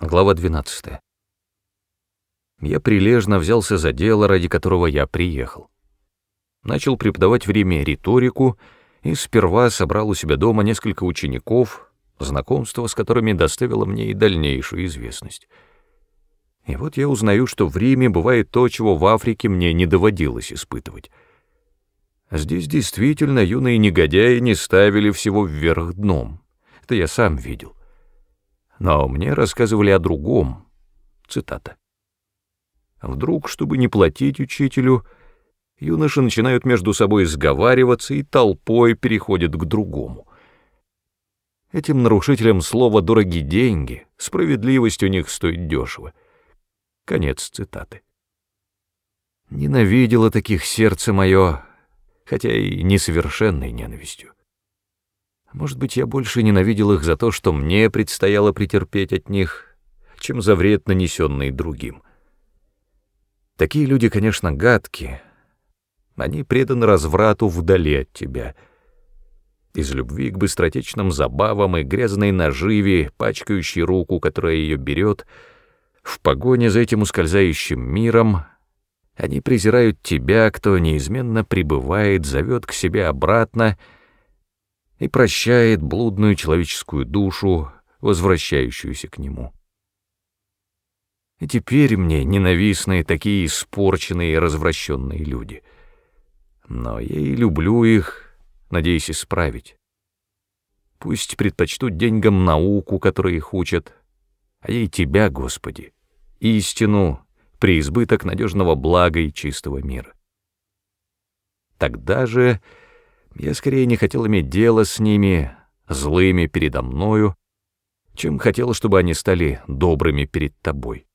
Глава 12. Я прилежно взялся за дело, ради которого я приехал. Начал преподавать в Риме риторику и сперва собрал у себя дома несколько учеников, знакомство с которыми доставило мне и дальнейшую известность. И вот я узнаю, что в Риме бывает то, чего в Африке мне не доводилось испытывать. Здесь действительно юные негодяи не ставили всего вверх дном. Это я сам видел. Но мне рассказывали о другом. Цитата. Вдруг, чтобы не платить учителю, юноши начинают между собой сговариваться и толпой переходят к другому. Этим нарушителям слова «дороги деньги», справедливость у них стоит дешево. Конец цитаты. Ненавидело таких сердце мое, хотя и несовершенной ненавистью. Может быть, я больше ненавидел их за то, что мне предстояло претерпеть от них, чем за вред, нанесенный другим. Такие люди, конечно, гадкие. Они преданы разврату вдали от тебя. Из любви к быстротечным забавам и грязной наживе, пачкающей руку, которая ее берет, в погоне за этим ускользающим миром, они презирают тебя, кто неизменно пребывает, зовет к себе обратно — и прощает блудную человеческую душу, возвращающуюся к нему. И теперь мне ненавистны такие испорченные и развращенные люди. Но я и люблю их, надеюсь исправить. Пусть предпочтут деньгам науку, которой их учат, а я и Тебя, Господи, истину, преизбыток надежного блага и чистого мира. Тогда же я скорее не хотел иметь дело с ними, злыми передо мною, чем хотел, чтобы они стали добрыми перед тобой.